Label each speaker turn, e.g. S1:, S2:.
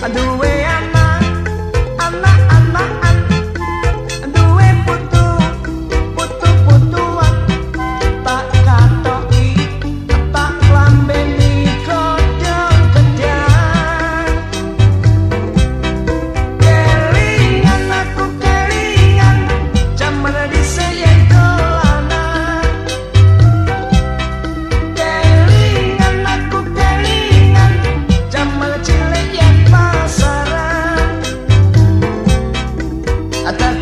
S1: I do it. Atrás.